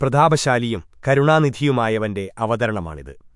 പ്രതാപശാലിയും കരുണാനിധിയുമായവന്റെ അവതരണമാണിത്